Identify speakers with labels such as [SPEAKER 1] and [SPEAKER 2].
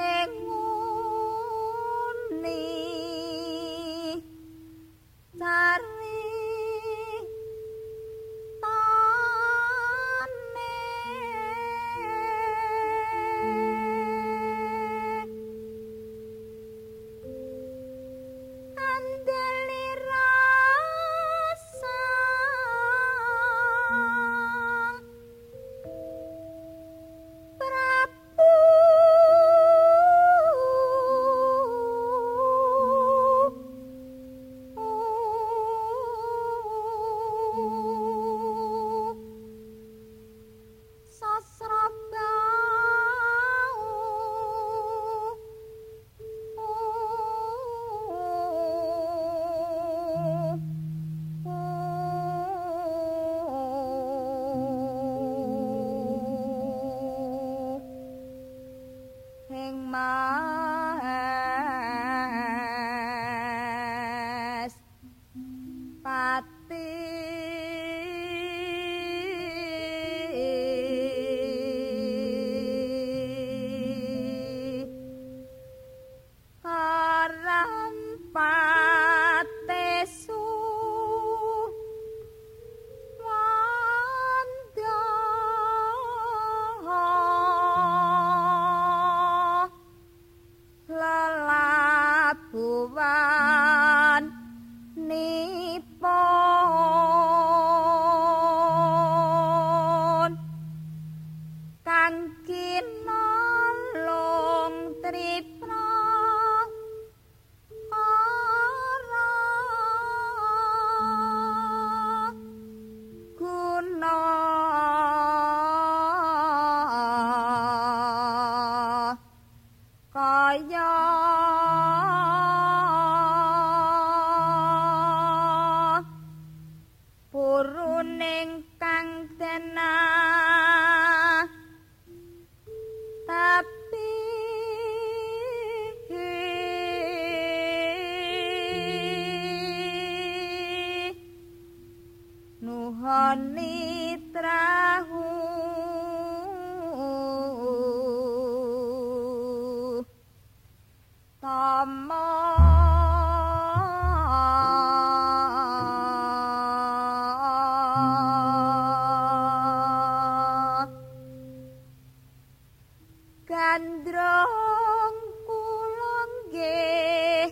[SPEAKER 1] hand rong kulon nggih